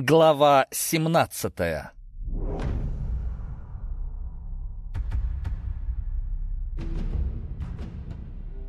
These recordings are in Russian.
Глава 17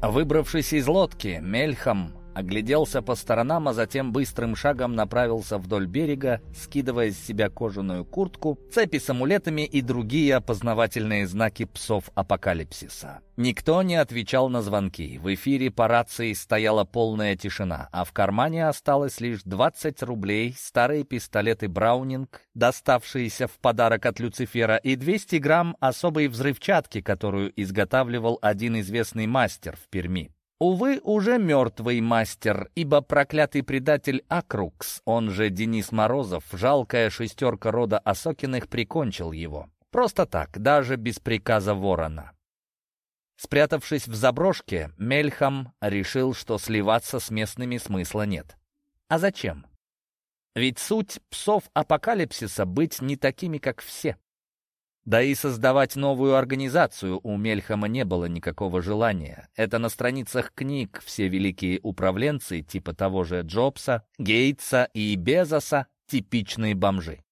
Выбравшись из лодки, Мельхам огляделся по сторонам, а затем быстрым шагом направился вдоль берега, скидывая с себя кожаную куртку, цепи с амулетами и другие опознавательные знаки псов апокалипсиса. Никто не отвечал на звонки. В эфире по рации стояла полная тишина, а в кармане осталось лишь 20 рублей, старые пистолеты «Браунинг», доставшиеся в подарок от Люцифера, и 200 грамм особой взрывчатки, которую изготавливал один известный мастер в Перми. Увы, уже мертвый мастер, ибо проклятый предатель Акрукс, он же Денис Морозов, жалкая шестерка рода Осокиных прикончил его. Просто так, даже без приказа ворона. Спрятавшись в заброшке, Мельхам решил, что сливаться с местными смысла нет. А зачем? Ведь суть псов апокалипсиса — быть не такими, как все. Да и создавать новую организацию у Мельхама не было никакого желания. Это на страницах книг все великие управленцы, типа того же Джобса, Гейтса и Безоса, типичные бомжи.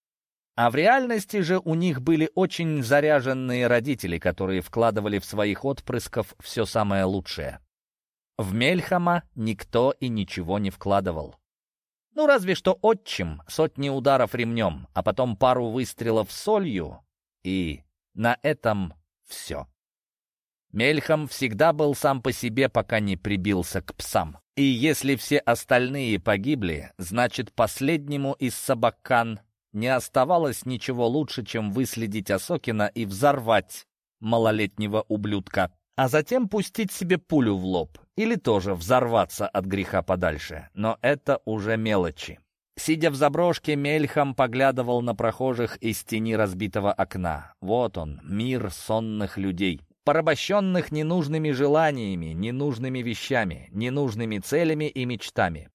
А в реальности же у них были очень заряженные родители, которые вкладывали в своих отпрысков все самое лучшее. В Мельхама никто и ничего не вкладывал. Ну, разве что отчим, сотни ударов ремнем, а потом пару выстрелов солью, и на этом все. Мельхам всегда был сам по себе, пока не прибился к псам. И если все остальные погибли, значит, последнему из собакан не оставалось ничего лучше, чем выследить Осокина и взорвать малолетнего ублюдка, а затем пустить себе пулю в лоб или тоже взорваться от греха подальше. Но это уже мелочи. Сидя в заброшке, Мельхам поглядывал на прохожих из тени разбитого окна. Вот он, мир сонных людей, порабощенных ненужными желаниями, ненужными вещами, ненужными целями и мечтами.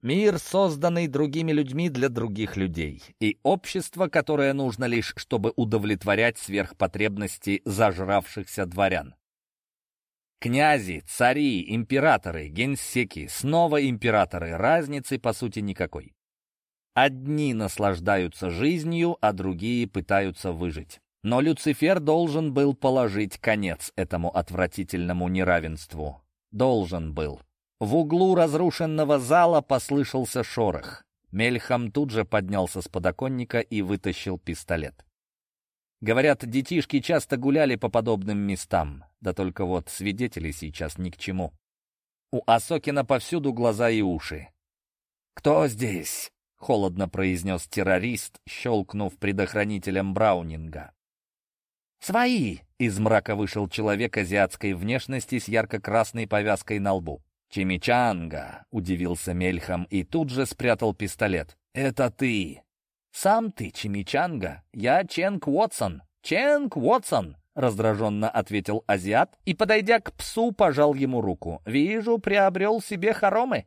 Мир, созданный другими людьми для других людей. И общество, которое нужно лишь, чтобы удовлетворять сверхпотребности зажравшихся дворян. Князи, цари, императоры, генсеки, снова императоры, разницы по сути никакой. Одни наслаждаются жизнью, а другие пытаются выжить. Но Люцифер должен был положить конец этому отвратительному неравенству. Должен был. В углу разрушенного зала послышался шорох. Мельхам тут же поднялся с подоконника и вытащил пистолет. Говорят, детишки часто гуляли по подобным местам, да только вот свидетели сейчас ни к чему. У Асокина повсюду глаза и уши. «Кто здесь?» — холодно произнес террорист, щелкнув предохранителем Браунинга. «Свои!» — из мрака вышел человек азиатской внешности с ярко-красной повязкой на лбу. «Чимичанга!» — удивился Мельхам и тут же спрятал пистолет. «Это ты!» «Сам ты, Чимичанга? Я Ченг Уотсон!» «Ченг Уотсон!» — раздраженно ответил азиат и, подойдя к псу, пожал ему руку. «Вижу, приобрел себе хоромы».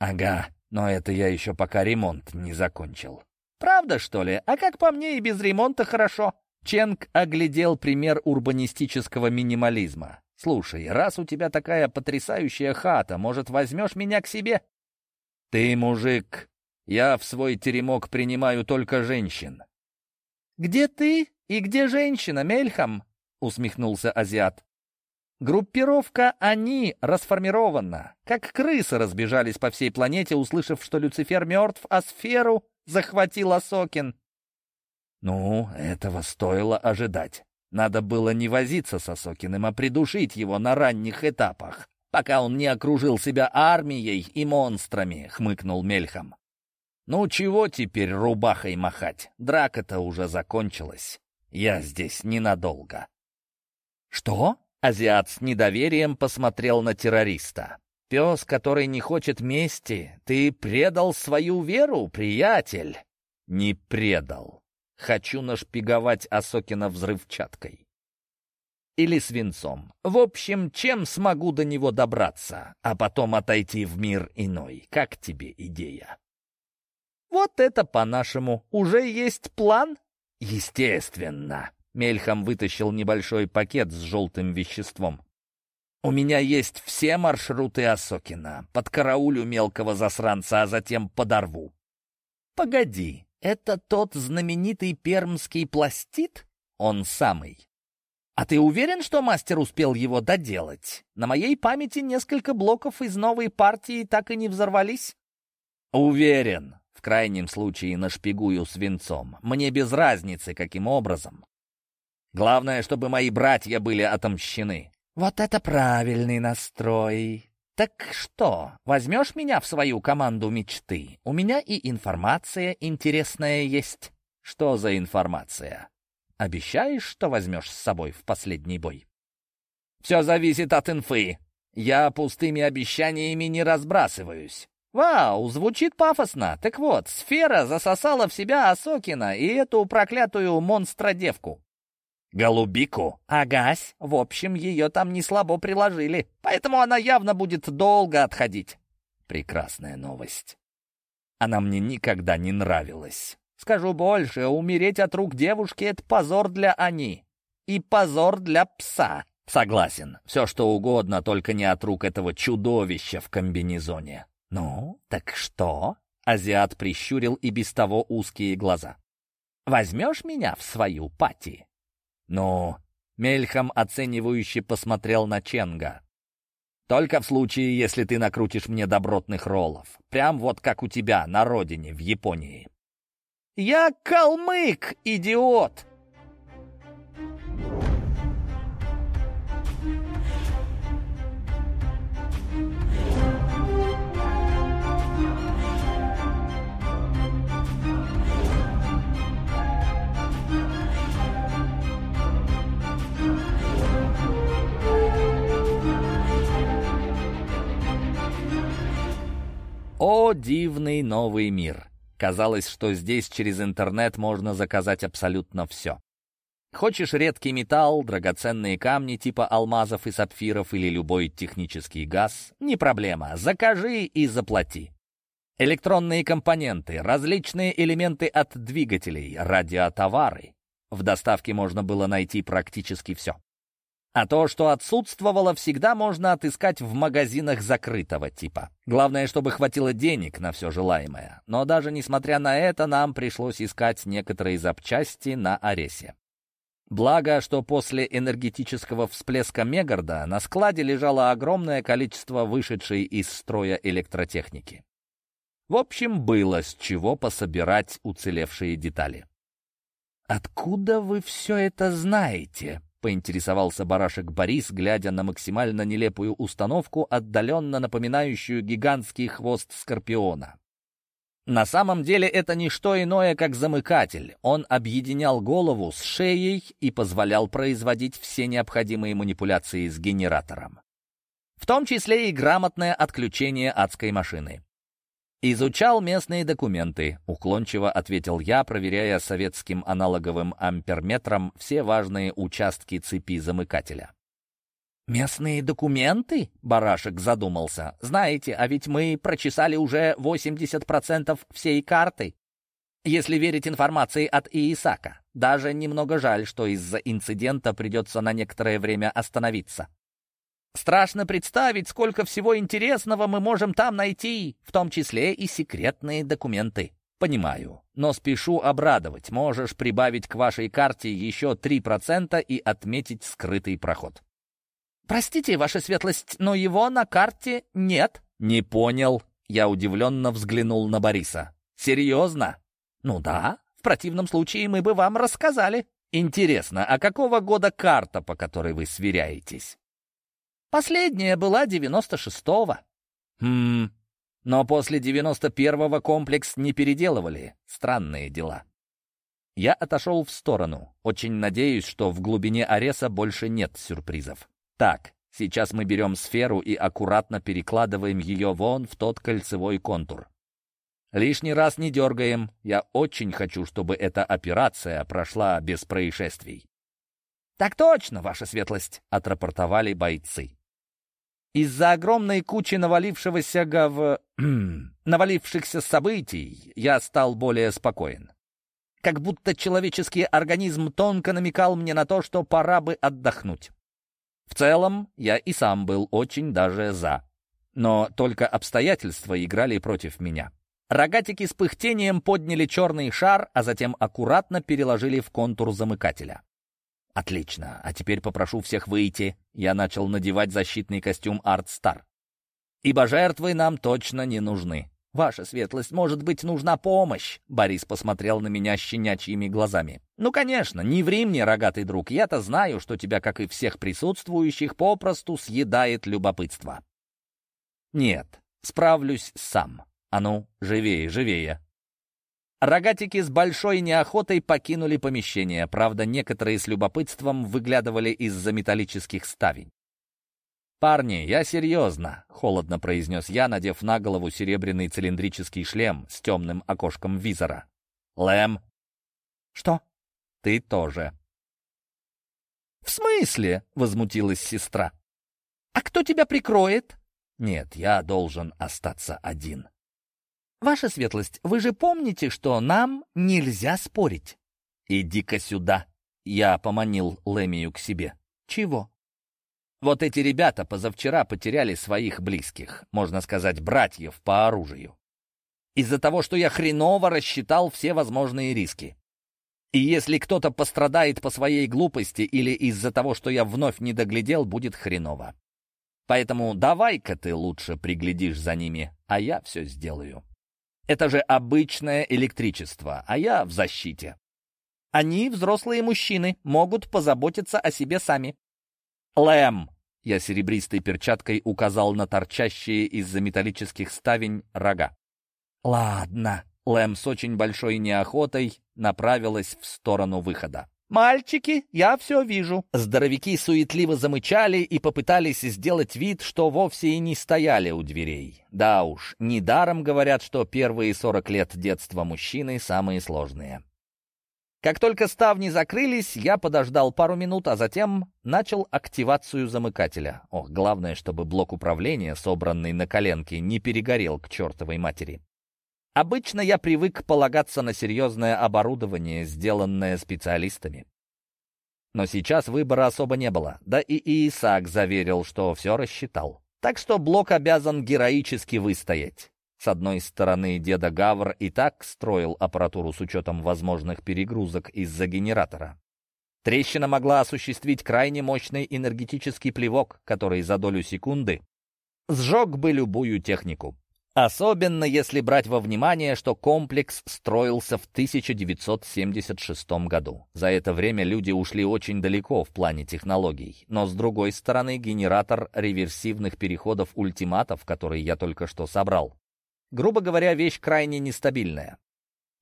«Ага», но это я еще пока ремонт не закончил. Правда, что ли? А как по мне и без ремонта хорошо. Ченг оглядел пример урбанистического минимализма. «Слушай, раз у тебя такая потрясающая хата, может, возьмешь меня к себе?» «Ты мужик. Я в свой теремок принимаю только женщин». «Где ты и где женщина, Мельхам?» — усмехнулся азиат. Группировка «Они» расформирована. Как крысы разбежались по всей планете, услышав, что Люцифер мертв, а сферу захватил Осокин. Ну, этого стоило ожидать. Надо было не возиться с Осокиным, а придушить его на ранних этапах, пока он не окружил себя армией и монстрами, — хмыкнул Мельхам. Ну, чего теперь рубахой махать? Драка-то уже закончилась. Я здесь ненадолго. Что? Азиат с недоверием посмотрел на террориста. «Пес, который не хочет мести, ты предал свою веру, приятель?» «Не предал. Хочу нашпиговать Осокина взрывчаткой. Или свинцом. В общем, чем смогу до него добраться, а потом отойти в мир иной. Как тебе идея?» «Вот это по-нашему. Уже есть план?» «Естественно!» Мельхам вытащил небольшой пакет с желтым веществом. «У меня есть все маршруты Осокина. Под караулю мелкого засранца, а затем подорву. Погоди, это тот знаменитый пермский пластит? Он самый. А ты уверен, что мастер успел его доделать? На моей памяти несколько блоков из новой партии так и не взорвались. Уверен. В крайнем случае нашпигую свинцом. Мне без разницы, каким образом. Главное, чтобы мои братья были отомщены. Вот это правильный настрой. Так что, возьмешь меня в свою команду мечты? У меня и информация интересная есть. Что за информация? Обещаешь, что возьмешь с собой в последний бой? Все зависит от инфы. Я пустыми обещаниями не разбрасываюсь. «Вау, звучит пафосно. Так вот, сфера засосала в себя Осокина и эту проклятую монстродевку». «Голубику?» «Агась. В общем, ее там не слабо приложили, поэтому она явно будет долго отходить». «Прекрасная новость. Она мне никогда не нравилась. Скажу больше, умереть от рук девушки — это позор для Ани. И позор для пса». «Согласен. Все что угодно, только не от рук этого чудовища в комбинезоне». «Ну, так что?» — азиат прищурил и без того узкие глаза. «Возьмешь меня в свою пати?» «Ну...» — Мельхам оценивающе посмотрел на Ченга. «Только в случае, если ты накрутишь мне добротных роллов. Прям вот как у тебя на родине, в Японии». «Я калмык, идиот!» Дивный новый мир! Казалось, что здесь через интернет можно заказать абсолютно все. Хочешь редкий металл, драгоценные камни типа алмазов и сапфиров или любой технический газ? Не проблема, закажи и заплати. Электронные компоненты, различные элементы от двигателей, радиотовары. В доставке можно было найти практически все. А то, что отсутствовало, всегда можно отыскать в магазинах закрытого типа. Главное, чтобы хватило денег на все желаемое. Но даже несмотря на это, нам пришлось искать некоторые запчасти на Аресе. Благо, что после энергетического всплеска Мегарда на складе лежало огромное количество вышедшей из строя электротехники. В общем, было с чего пособирать уцелевшие детали. «Откуда вы все это знаете?» — поинтересовался барашек Борис, глядя на максимально нелепую установку, отдаленно напоминающую гигантский хвост скорпиона. На самом деле это не что иное, как замыкатель. Он объединял голову с шеей и позволял производить все необходимые манипуляции с генератором. В том числе и грамотное отключение адской машины. «Изучал местные документы», — уклончиво ответил я, проверяя советским аналоговым амперметром все важные участки цепи замыкателя. «Местные документы?» — Барашек задумался. «Знаете, а ведь мы прочесали уже 80% всей карты. Если верить информации от Иисака. Даже немного жаль, что из-за инцидента придется на некоторое время остановиться. Страшно представить, сколько всего интересного мы можем там найти, в том числе и секретные документы. Понимаю, но спешу обрадовать. Можешь прибавить к вашей карте еще 3% и отметить скрытый проход. Простите, ваша светлость, но его на карте нет. Не понял. Я удивленно взглянул на Бориса. Серьезно? Ну да, в противном случае мы бы вам рассказали. Интересно, а какого года карта, по которой вы сверяетесь? Последняя была 96-го. Хм, но после 91-го комплекс не переделывали. Странные дела. Я отошел в сторону. Очень надеюсь, что в глубине Ареса больше нет сюрпризов. Так, сейчас мы берем сферу и аккуратно перекладываем ее вон в тот кольцевой контур. Лишний раз не дергаем. Я очень хочу, чтобы эта операция прошла без происшествий. «Так точно, ваша светлость!» — отрапортовали бойцы. Из-за огромной кучи навалившегося гов... навалившихся событий я стал более спокоен. Как будто человеческий организм тонко намекал мне на то, что пора бы отдохнуть. В целом, я и сам был очень даже «за». Но только обстоятельства играли против меня. Рогатики с пыхтением подняли черный шар, а затем аккуратно переложили в контур замыкателя. «Отлично, а теперь попрошу всех выйти». Я начал надевать защитный костюм Арт-Стар. «Ибо жертвы нам точно не нужны». «Ваша светлость, может быть, нужна помощь?» Борис посмотрел на меня щенячьими глазами. «Ну, конечно, не ври мне, рогатый друг. Я-то знаю, что тебя, как и всех присутствующих, попросту съедает любопытство». «Нет, справлюсь сам. А ну, живее, живее». Рогатики с большой неохотой покинули помещение, правда, некоторые с любопытством выглядывали из-за металлических ставень. «Парни, я серьезно», — холодно произнес я, надев на голову серебряный цилиндрический шлем с темным окошком визора. «Лэм». «Что?» «Ты тоже». «В смысле?» — возмутилась сестра. «А кто тебя прикроет?» «Нет, я должен остаться один». «Ваша светлость, вы же помните, что нам нельзя спорить?» «Иди-ка сюда!» Я поманил Лемию к себе. «Чего?» «Вот эти ребята позавчера потеряли своих близких, можно сказать, братьев по оружию. Из-за того, что я хреново рассчитал все возможные риски. И если кто-то пострадает по своей глупости или из-за того, что я вновь не доглядел, будет хреново. Поэтому давай-ка ты лучше приглядишь за ними, а я все сделаю». Это же обычное электричество, а я в защите. Они, взрослые мужчины, могут позаботиться о себе сами. Лэм! Я серебристой перчаткой указал на торчащие из-за металлических ставень рога. Ладно. Лэм с очень большой неохотой направилась в сторону выхода. «Мальчики, я все вижу». Здоровяки суетливо замычали и попытались сделать вид, что вовсе и не стояли у дверей. Да уж, недаром говорят, что первые сорок лет детства мужчины самые сложные. Как только ставни закрылись, я подождал пару минут, а затем начал активацию замыкателя. Ох, главное, чтобы блок управления, собранный на коленке, не перегорел к чертовой матери. Обычно я привык полагаться на серьезное оборудование, сделанное специалистами. Но сейчас выбора особо не было, да и Исаак заверил, что все рассчитал. Так что блок обязан героически выстоять. С одной стороны, деда Гавр и так строил аппаратуру с учетом возможных перегрузок из-за генератора. Трещина могла осуществить крайне мощный энергетический плевок, который за долю секунды сжег бы любую технику. Особенно если брать во внимание, что комплекс строился в 1976 году. За это время люди ушли очень далеко в плане технологий. Но с другой стороны, генератор реверсивных переходов ультиматов, который я только что собрал, грубо говоря, вещь крайне нестабильная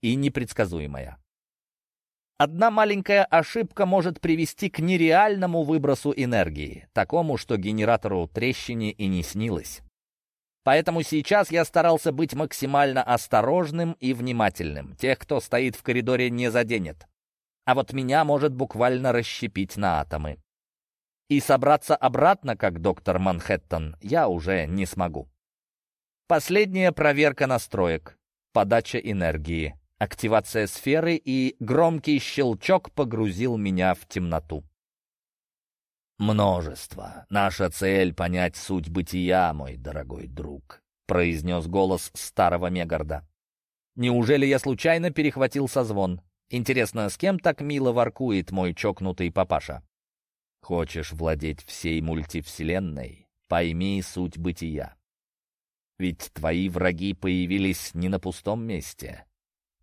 и непредсказуемая. Одна маленькая ошибка может привести к нереальному выбросу энергии, такому, что генератору трещине и не снилось. Поэтому сейчас я старался быть максимально осторожным и внимательным. Тех, кто стоит в коридоре, не заденет. А вот меня может буквально расщепить на атомы. И собраться обратно, как доктор Манхэттен, я уже не смогу. Последняя проверка настроек, подача энергии, активация сферы и громкий щелчок погрузил меня в темноту. «Множество. Наша цель — понять суть бытия, мой дорогой друг», — произнес голос старого Мегарда. «Неужели я случайно перехватил созвон? Интересно, с кем так мило воркует мой чокнутый папаша? Хочешь владеть всей мультивселенной? Пойми суть бытия. Ведь твои враги появились не на пустом месте.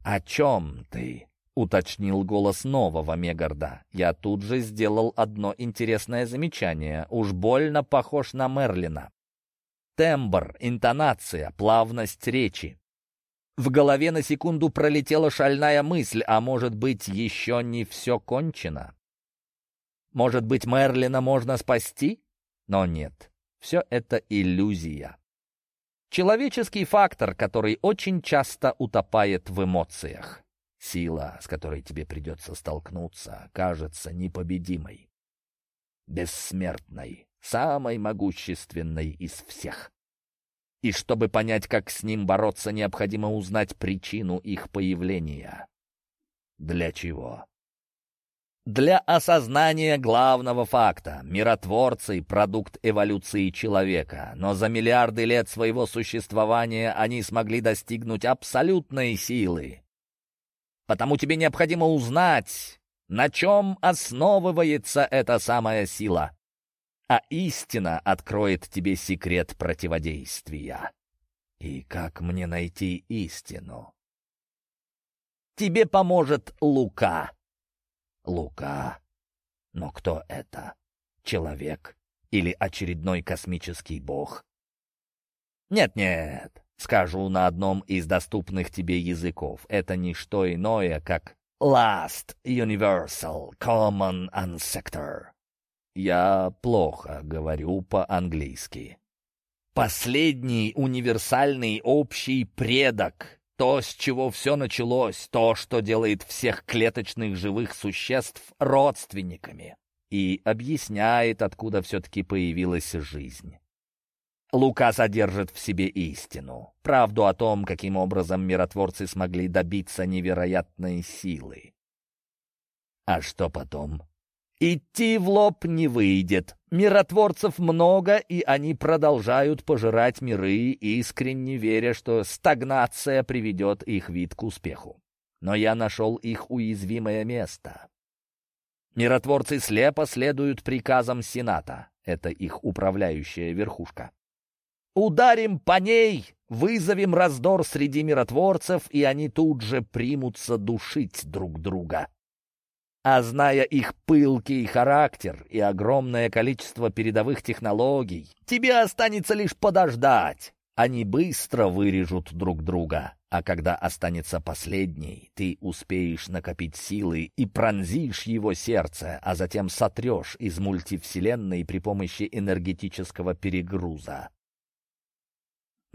О чем ты?» — уточнил голос нового Мегарда. Я тут же сделал одно интересное замечание. Уж больно похож на Мерлина. Тембр, интонация, плавность речи. В голове на секунду пролетела шальная мысль, а может быть, еще не все кончено? Может быть, Мерлина можно спасти? Но нет, все это иллюзия. Человеческий фактор, который очень часто утопает в эмоциях. Сила, с которой тебе придется столкнуться, кажется непобедимой, бессмертной, самой могущественной из всех. И чтобы понять, как с ним бороться, необходимо узнать причину их появления. Для чего? Для осознания главного факта миротворцы — продукт эволюции человека, но за миллиарды лет своего существования они смогли достигнуть абсолютной силы. Потому тебе необходимо узнать, на чем основывается эта самая сила. А истина откроет тебе секрет противодействия. И как мне найти истину? Тебе поможет Лука. Лука. Но кто это? Человек или очередной космический бог? Нет-нет, скажу на одном из доступных тебе языков. Это не что иное, как Last Universal Common Ancestor. Я плохо говорю по-английски. Последний универсальный общий предок то, с чего все началось, то, что делает всех клеточных живых существ родственниками и объясняет, откуда все-таки появилась жизнь. Лука содержит в себе истину, правду о том, каким образом миротворцы смогли добиться невероятной силы. А что потом? Идти в лоб не выйдет. Миротворцев много, и они продолжают пожирать миры, искренне веря, что стагнация приведет их вид к успеху. Но я нашел их уязвимое место. Миротворцы слепо следуют приказам Сената. Это их управляющая верхушка. Ударим по ней, вызовем раздор среди миротворцев, и они тут же примутся душить друг друга. А зная их пылкий характер и огромное количество передовых технологий, тебе останется лишь подождать. Они быстро вырежут друг друга, а когда останется последний, ты успеешь накопить силы и пронзишь его сердце, а затем сотрешь из мультивселенной при помощи энергетического перегруза.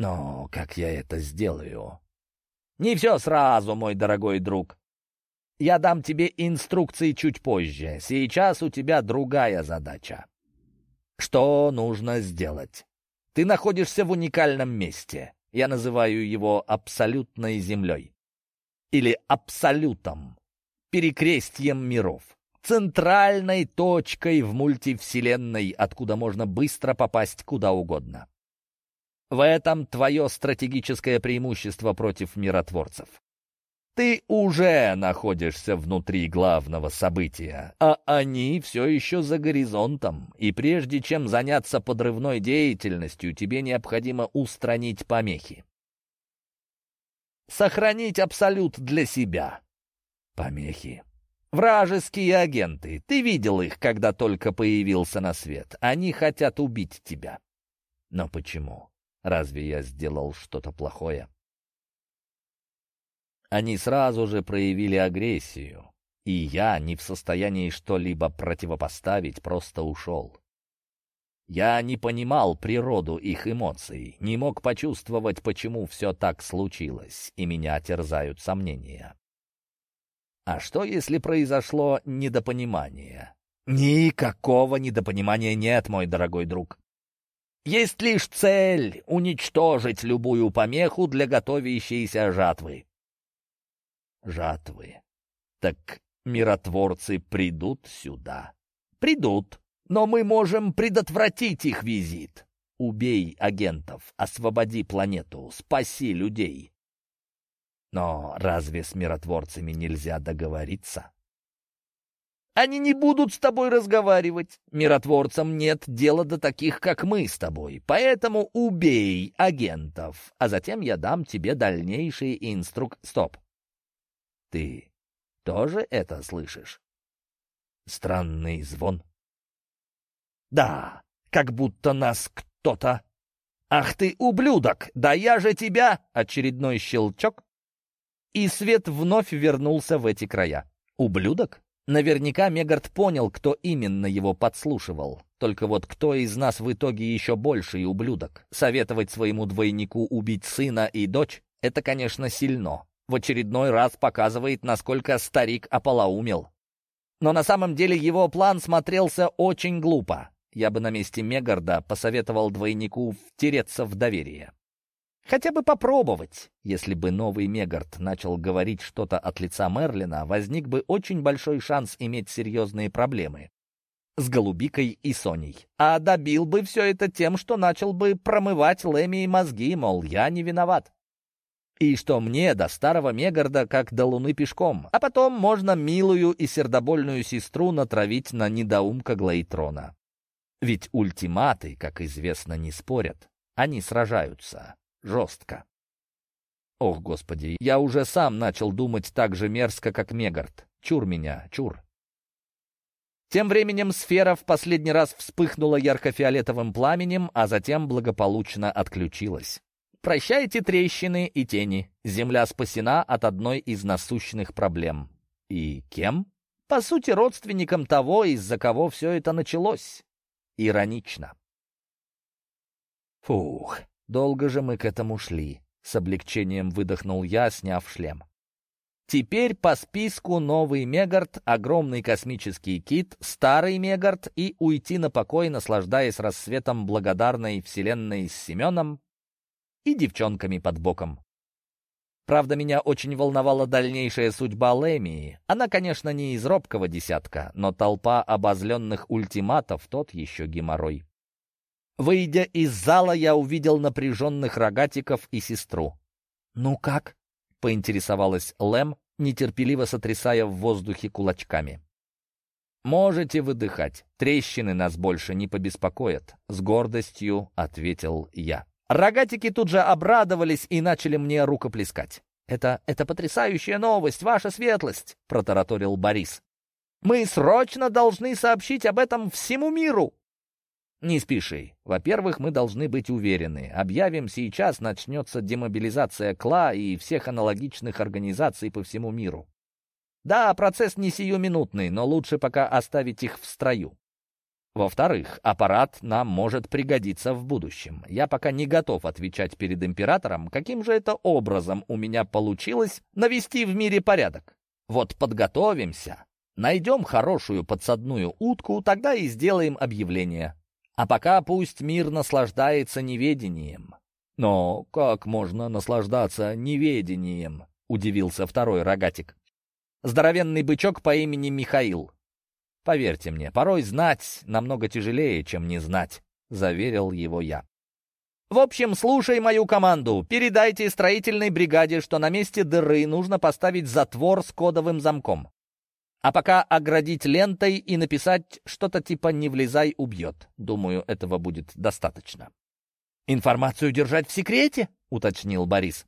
Но как я это сделаю? Не все сразу, мой дорогой друг. Я дам тебе инструкции чуть позже. Сейчас у тебя другая задача. Что нужно сделать? Ты находишься в уникальном месте. Я называю его абсолютной землей. Или абсолютом. Перекрестьем миров. Центральной точкой в мультивселенной, откуда можно быстро попасть куда угодно. В этом твое стратегическое преимущество против миротворцев. Ты уже находишься внутри главного события, а они все еще за горизонтом, и прежде чем заняться подрывной деятельностью, тебе необходимо устранить помехи. Сохранить абсолют для себя. Помехи. Вражеские агенты. Ты видел их, когда только появился на свет. Они хотят убить тебя. Но почему? Разве я сделал что-то плохое? Они сразу же проявили агрессию, и я, не в состоянии что-либо противопоставить, просто ушел. Я не понимал природу их эмоций, не мог почувствовать, почему все так случилось, и меня терзают сомнения. А что, если произошло недопонимание? Никакого недопонимания нет, мой дорогой друг. Есть лишь цель — уничтожить любую помеху для готовящейся жатвы жатвы. Так миротворцы придут сюда? Придут, но мы можем предотвратить их визит. Убей агентов, освободи планету, спаси людей. Но разве с миротворцами нельзя договориться? Они не будут с тобой разговаривать. Миротворцам нет дела до таких, как мы с тобой. Поэтому убей агентов, а затем я дам тебе дальнейшие инструк... Стоп. Ты тоже это слышишь? Странный звон. Да, как будто нас кто-то... Ах ты, ублюдок! Да я же тебя! Очередной щелчок. И свет вновь вернулся в эти края. Ублюдок? Наверняка Мегард понял, кто именно его подслушивал. Только вот кто из нас в итоге еще больший ублюдок? Советовать своему двойнику убить сына и дочь — это, конечно, сильно в очередной раз показывает, насколько старик ополоумел. Но на самом деле его план смотрелся очень глупо. Я бы на месте Мегарда посоветовал двойнику втереться в доверие. Хотя бы попробовать. Если бы новый Мегард начал говорить что-то от лица Мерлина, возник бы очень большой шанс иметь серьезные проблемы с Голубикой и Соней. А добил бы все это тем, что начал бы промывать Лэми мозги, мол, я не виноват. И что мне до старого Мегарда как до луны пешком, а потом можно милую и сердобольную сестру натравить на недоумка Глейтрона. Ведь ультиматы, как известно, не спорят, они сражаются жестко. Ох, господи, я уже сам начал думать так же мерзко, как Мегард. Чур меня, чур. Тем временем сфера в последний раз вспыхнула ярко-фиолетовым пламенем, а затем благополучно отключилась. Прощайте трещины и тени. Земля спасена от одной из насущных проблем. И кем? По сути, родственником того, из-за кого все это началось. Иронично. Фух, долго же мы к этому шли. С облегчением выдохнул я, сняв шлем. Теперь по списку новый Мегард, огромный космический кит, старый Мегард и уйти на покой, наслаждаясь рассветом благодарной вселенной с Семеном и девчонками под боком. Правда, меня очень волновала дальнейшая судьба Лемии. Она, конечно, не из робкого десятка, но толпа обозленных ультиматов — тот еще геморрой. Выйдя из зала, я увидел напряженных рогатиков и сестру. «Ну как?» — поинтересовалась Лэм, нетерпеливо сотрясая в воздухе кулачками. «Можете выдыхать. Трещины нас больше не побеспокоят», — с гордостью ответил я. Рогатики тут же обрадовались и начали мне рукоплескать. «Это, это потрясающая новость, ваша светлость!» — протараторил Борис. «Мы срочно должны сообщить об этом всему миру!» «Не спеши. Во-первых, мы должны быть уверены. Объявим сейчас, начнется демобилизация КЛА и всех аналогичных организаций по всему миру. Да, процесс не сиюминутный, но лучше пока оставить их в строю. Во-вторых, аппарат нам может пригодиться в будущем. Я пока не готов отвечать перед императором, каким же это образом у меня получилось навести в мире порядок. Вот подготовимся, найдем хорошую подсадную утку, тогда и сделаем объявление. А пока пусть мир наслаждается неведением. Но как можно наслаждаться неведением? Удивился второй рогатик. Здоровенный бычок по имени Михаил. Поверьте мне, порой знать намного тяжелее, чем не знать», — заверил его я. «В общем, слушай мою команду. Передайте строительной бригаде, что на месте дыры нужно поставить затвор с кодовым замком. А пока оградить лентой и написать что-то типа «не влезай, убьет». Думаю, этого будет достаточно». «Информацию держать в секрете?» — уточнил Борис.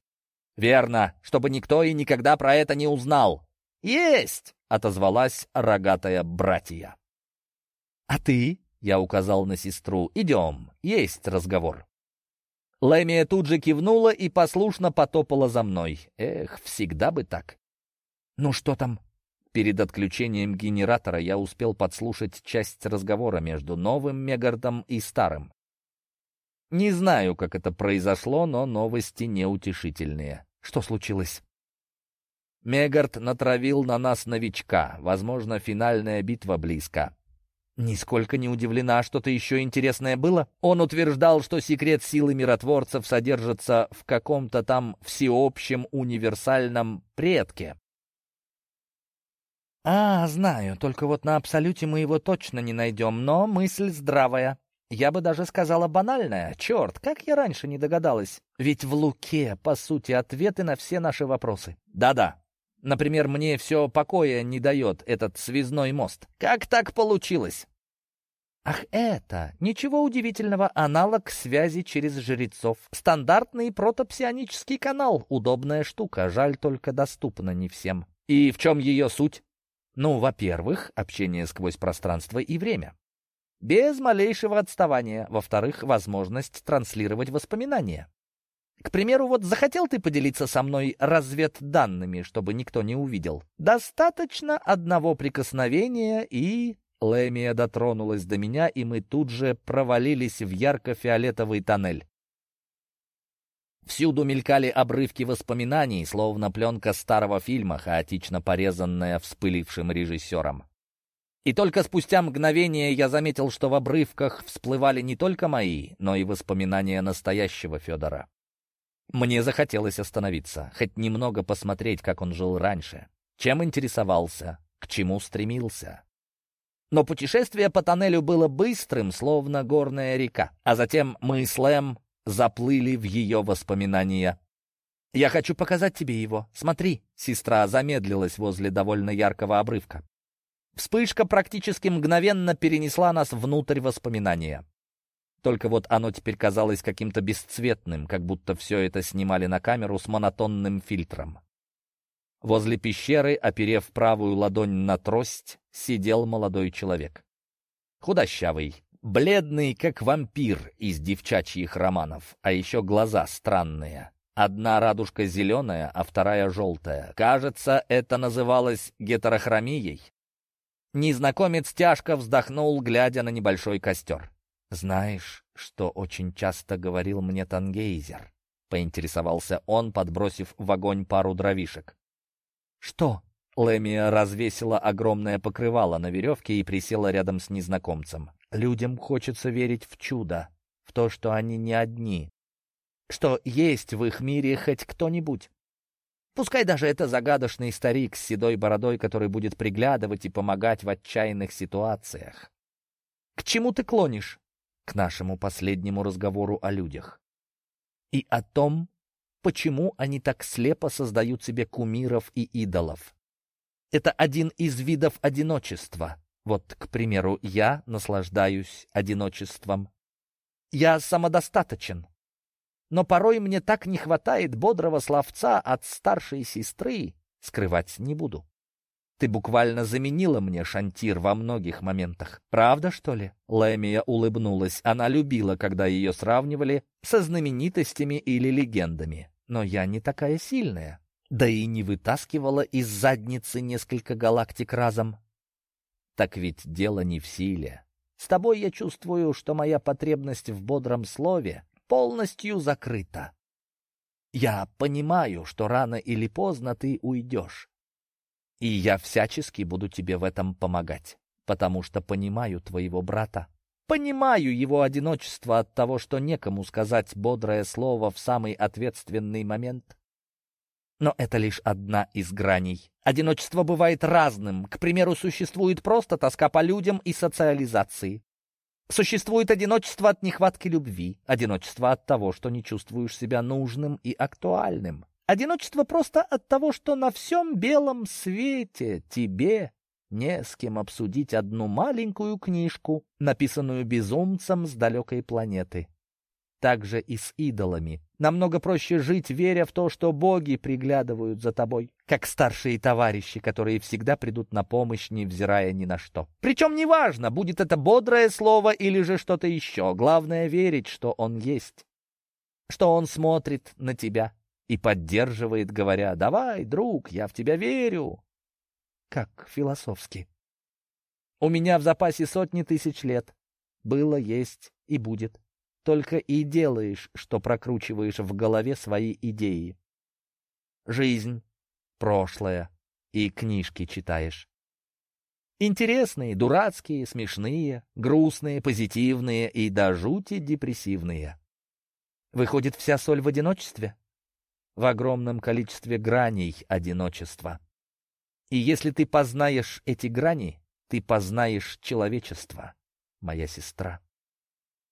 «Верно, чтобы никто и никогда про это не узнал». «Есть!» отозвалась рогатая братья. «А ты?» — я указал на сестру. «Идем, есть разговор». Лэмия тут же кивнула и послушно потопала за мной. Эх, всегда бы так. «Ну что там?» Перед отключением генератора я успел подслушать часть разговора между новым Мегардом и старым. Не знаю, как это произошло, но новости неутешительные. Что случилось? Мегард натравил на нас новичка. Возможно, финальная битва близко. Нисколько не удивлена, что-то еще интересное было. Он утверждал, что секрет силы миротворцев содержится в каком-то там всеобщем универсальном предке. «А, знаю, только вот на Абсолюте мы его точно не найдем, но мысль здравая. Я бы даже сказала банальная. Черт, как я раньше не догадалась. Ведь в Луке, по сути, ответы на все наши вопросы. Да-да, Например, мне все покоя не дает этот связной мост. Как так получилось? Ах, это! Ничего удивительного, аналог связи через жрецов. Стандартный протопсионический канал. Удобная штука, жаль, только доступна не всем. И в чем ее суть? Ну, во-первых, общение сквозь пространство и время. Без малейшего отставания. Во-вторых, возможность транслировать воспоминания. К примеру, вот захотел ты поделиться со мной разведданными, чтобы никто не увидел. Достаточно одного прикосновения и... Лемия дотронулась до меня, и мы тут же провалились в ярко-фиолетовый тоннель. Всюду мелькали обрывки воспоминаний, словно пленка старого фильма, хаотично порезанная вспылившим режиссером. И только спустя мгновение я заметил, что в обрывках всплывали не только мои, но и воспоминания настоящего Федора. Мне захотелось остановиться, хоть немного посмотреть, как он жил раньше, чем интересовался, к чему стремился. Но путешествие по тоннелю было быстрым, словно горная река, а затем мы с Лэм заплыли в ее воспоминания. «Я хочу показать тебе его. Смотри!» Сестра замедлилась возле довольно яркого обрывка. Вспышка практически мгновенно перенесла нас внутрь воспоминания. Только вот оно теперь казалось каким-то бесцветным, как будто все это снимали на камеру с монотонным фильтром. Возле пещеры, оперев правую ладонь на трость, сидел молодой человек. Худощавый, бледный, как вампир из девчачьих романов, а еще глаза странные. Одна радужка зеленая, а вторая желтая. Кажется, это называлось гетерохромией. Незнакомец тяжко вздохнул, глядя на небольшой костер. «Знаешь, что очень часто говорил мне Тангейзер?» — поинтересовался он, подбросив в огонь пару дровишек. «Что?» Лемия развесила огромное покрывало на веревке и присела рядом с незнакомцем. «Людям хочется верить в чудо, в то, что они не одни, что есть в их мире хоть кто-нибудь. Пускай даже это загадочный старик с седой бородой, который будет приглядывать и помогать в отчаянных ситуациях. К чему ты клонишь? К нашему последнему разговору о людях. И о том, почему они так слепо создают себе кумиров и идолов. Это один из видов одиночества. Вот, к примеру, я наслаждаюсь одиночеством. Я самодостаточен. Но порой мне так не хватает бодрого словца от старшей сестры, скрывать не буду. Ты буквально заменила мне шантир во многих моментах. Правда, что ли?» Лэмия улыбнулась. Она любила, когда ее сравнивали со знаменитостями или легендами. «Но я не такая сильная. Да и не вытаскивала из задницы несколько галактик разом. Так ведь дело не в силе. С тобой я чувствую, что моя потребность в бодром слове полностью закрыта. Я понимаю, что рано или поздно ты уйдешь. И я всячески буду тебе в этом помогать, потому что понимаю твоего брата. Понимаю его одиночество от того, что некому сказать бодрое слово в самый ответственный момент. Но это лишь одна из граней. Одиночество бывает разным. К примеру, существует просто тоска по людям и социализации. Существует одиночество от нехватки любви, одиночество от того, что не чувствуешь себя нужным и актуальным. Одиночество просто от того, что на всем белом свете тебе не с кем обсудить одну маленькую книжку, написанную безумцем с далекой планеты. Так же и с идолами. Намного проще жить, веря в то, что боги приглядывают за тобой как старшие товарищи, которые всегда придут на помощь, невзирая ни на что. Причем неважно, будет это бодрое слово или же что-то еще. Главное — верить, что он есть, что он смотрит на тебя и поддерживает, говоря «Давай, друг, я в тебя верю». Как философски. У меня в запасе сотни тысяч лет. Было, есть и будет. Только и делаешь, что прокручиваешь в голове свои идеи. Жизнь прошлое и книжки читаешь. Интересные, дурацкие, смешные, грустные, позитивные и до жути депрессивные. Выходит, вся соль в одиночестве? В огромном количестве граней одиночества. И если ты познаешь эти грани, ты познаешь человечество, моя сестра.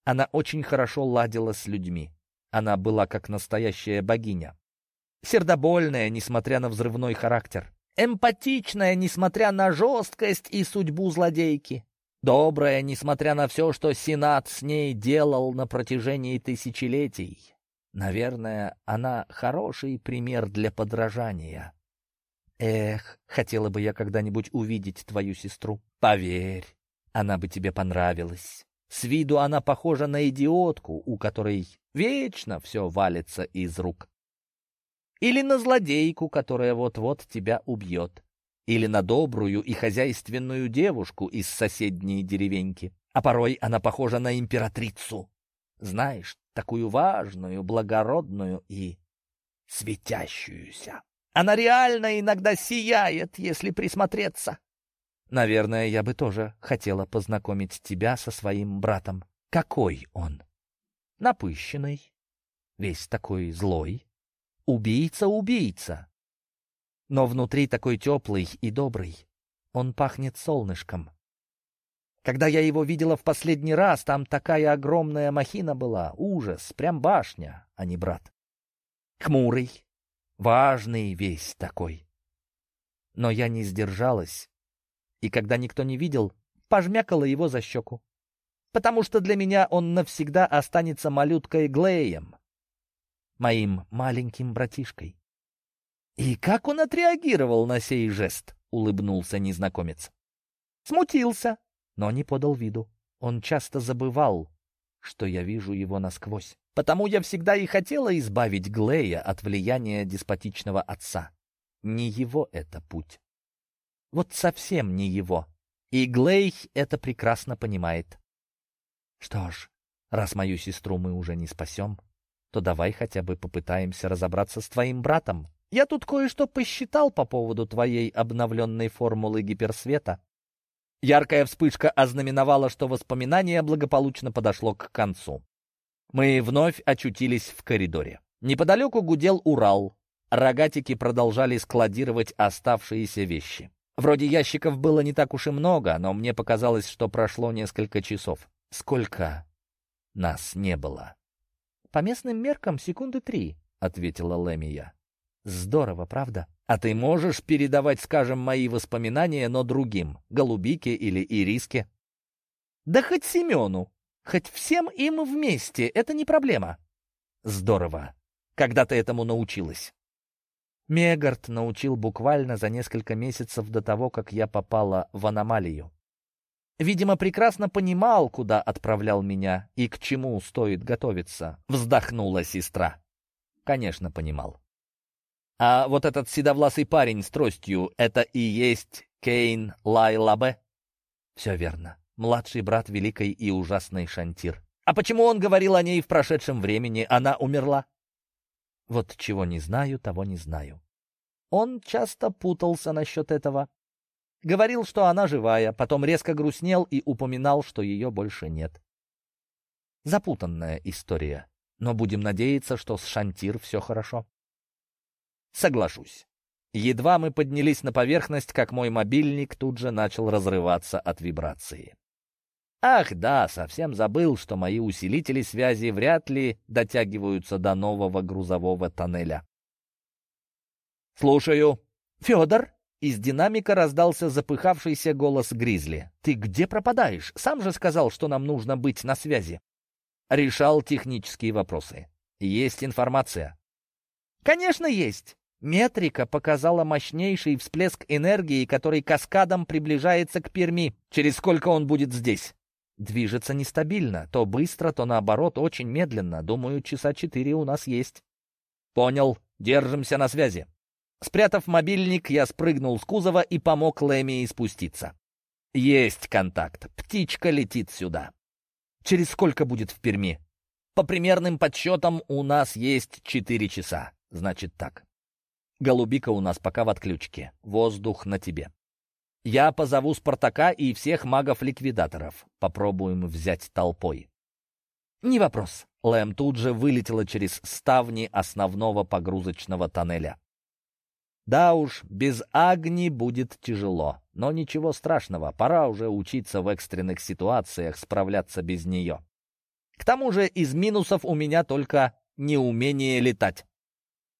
Она очень хорошо ладила с людьми. Она была как настоящая богиня. Сердобольная, несмотря на взрывной характер. Эмпатичная, несмотря на жесткость и судьбу злодейки. Добрая, несмотря на все, что Сенат с ней делал на протяжении тысячелетий. Наверное, она хороший пример для подражания. Эх, хотела бы я когда-нибудь увидеть твою сестру. Поверь, она бы тебе понравилась. С виду она похожа на идиотку, у которой вечно все валится из рук. Или на злодейку, которая вот-вот тебя убьет. Или на добрую и хозяйственную девушку из соседней деревеньки. А порой она похожа на императрицу. Знаешь, такую важную, благородную и светящуюся. Она реально иногда сияет, если присмотреться. Наверное, я бы тоже хотела познакомить тебя со своим братом. Какой он? Напыщенный, весь такой злой. Убийца-убийца. Но внутри такой теплый и добрый. Он пахнет солнышком. Когда я его видела в последний раз, там такая огромная махина была. Ужас, прям башня, а не брат. Хмурый, важный весь такой. Но я не сдержалась, и когда никто не видел, пожмякала его за щеку. Потому что для меня он навсегда останется малюткой Глеем, моим маленьким братишкой. «И как он отреагировал на сей жест?» — улыбнулся незнакомец. «Смутился, но не подал виду. Он часто забывал, что я вижу его насквозь. Потому я всегда и хотела избавить Глея от влияния деспотичного отца. Не его это путь. Вот совсем не его. И Глей это прекрасно понимает. Что ж, раз мою сестру мы уже не спасем, то давай хотя бы попытаемся разобраться с твоим братом. Я тут кое-что посчитал по поводу твоей обновленной формулы гиперсвета. Яркая вспышка ознаменовала, что воспоминание благополучно подошло к концу. Мы вновь очутились в коридоре. Неподалеку гудел Урал. Рогатики продолжали складировать оставшиеся вещи. Вроде ящиков было не так уж и много, но мне показалось, что прошло несколько часов. Сколько нас не было? «По местным меркам секунды три», — ответила Лемия. «Здорово, правда?» А ты можешь передавать, скажем, мои воспоминания, но другим, Голубике или Ириске? Да хоть Семену, хоть всем им вместе, это не проблема. Здорово. Когда ты этому научилась? Мегард научил буквально за несколько месяцев до того, как я попала в аномалию. Видимо, прекрасно понимал, куда отправлял меня и к чему стоит готовиться, вздохнула сестра. Конечно, понимал. А вот этот седовласый парень с тростью — это и есть Кейн Лайлабе? Все верно. Младший брат великой и ужасной Шантир. А почему он говорил о ней в прошедшем времени? Она умерла? Вот чего не знаю, того не знаю. Он часто путался насчет этого. Говорил, что она живая, потом резко грустнел и упоминал, что ее больше нет. Запутанная история. Но будем надеяться, что с Шантир все хорошо. Соглашусь. Едва мы поднялись на поверхность, как мой мобильник тут же начал разрываться от вибрации. Ах да, совсем забыл, что мои усилители связи вряд ли дотягиваются до нового грузового тоннеля. «Слушаю». «Федор?» Из динамика раздался запыхавшийся голос Гризли. «Ты где пропадаешь? Сам же сказал, что нам нужно быть на связи». Решал технические вопросы. «Есть информация?» «Конечно, есть. Метрика показала мощнейший всплеск энергии, который каскадом приближается к Перми. Через сколько он будет здесь? Движется нестабильно, то быстро, то наоборот, очень медленно. Думаю, часа четыре у нас есть. Понял. Держимся на связи. Спрятав мобильник, я спрыгнул с кузова и помог Лэмии спуститься. Есть контакт. Птичка летит сюда. Через сколько будет в Перми? По примерным подсчетам у нас есть четыре часа. Значит так. Голубика у нас пока в отключке. Воздух на тебе. Я позову Спартака и всех магов-ликвидаторов. Попробуем взять толпой. Не вопрос. Лэм тут же вылетела через ставни основного погрузочного тоннеля. Да уж, без Агни будет тяжело. Но ничего страшного, пора уже учиться в экстренных ситуациях справляться без нее. К тому же из минусов у меня только неумение летать.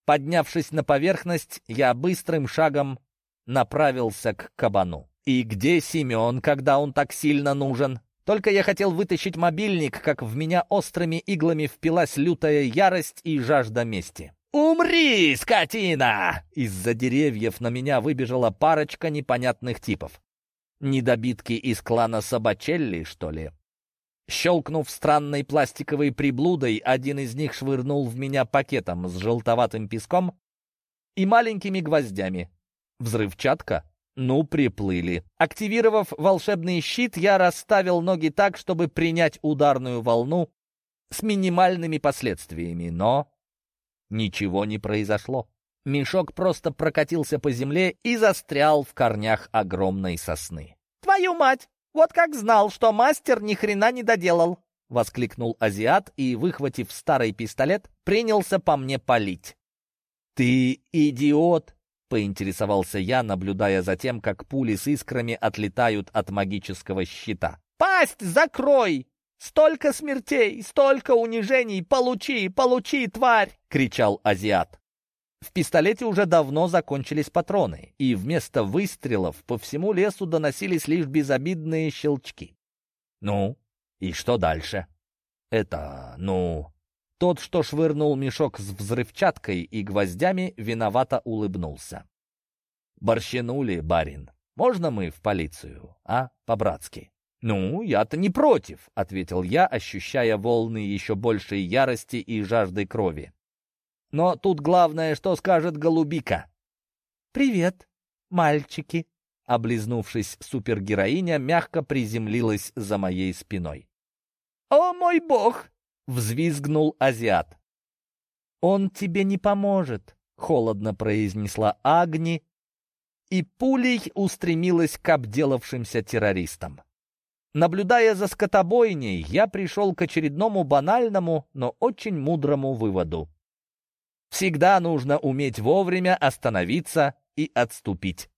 Поднявшись на поверхность, я быстрым шагом направился к кабану. И где Семен, когда он так сильно нужен? Только я хотел вытащить мобильник, как в меня острыми иглами впилась лютая ярость и жажда мести. «Умри, скотина!» Из-за деревьев на меня выбежала парочка непонятных типов. Недобитки из клана Сабачелли, что ли? Щелкнув странной пластиковой приблудой, один из них швырнул в меня пакетом с желтоватым песком и маленькими гвоздями. Взрывчатка? Ну, приплыли. Активировав волшебный щит, я расставил ноги так, чтобы принять ударную волну с минимальными последствиями, но ничего не произошло. Мешок просто прокатился по земле и застрял в корнях огромной сосны. «Твою мать!» Вот как знал, что мастер ни хрена не доделал. воскликнул азиат и, выхватив старый пистолет, принялся по мне палить. «Ты идиот!» — поинтересовался я, наблюдая за тем, как пули с искрами отлетают от магического щита. «Пасть закрой! Столько смертей, столько унижений! Получи, получи, тварь!» — кричал азиат. В пистолете уже давно закончились патроны, и вместо выстрелов по всему лесу доносились лишь безобидные щелчки. «Ну, и что дальше?» «Это, ну...» Тот, что швырнул мешок с взрывчаткой и гвоздями, виновато улыбнулся. «Борщинули, барин. Можно мы в полицию, а, по-братски?» «Ну, я-то не против», — ответил я, ощущая волны еще большей ярости и жажды крови. «Но тут главное, что скажет голубика». «Привет, мальчики», — облизнувшись, супергероиня мягко приземлилась за моей спиной. «О мой бог!» Взвизгнул азиат. «Он тебе не поможет», — холодно произнесла Агни, и пулей устремилась к обделавшимся террористам. Наблюдая за скотобойней, я пришел к очередному банальному, но очень мудрому выводу. Всегда нужно уметь вовремя остановиться и отступить.